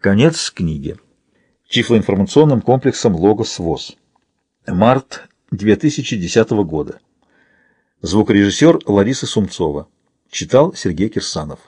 Конец книги. Тифлоинформационным комплексом «Логос ВОЗ». Март 2010 года. Звукорежиссер Лариса Сумцова. Читал Сергей Кирсанов.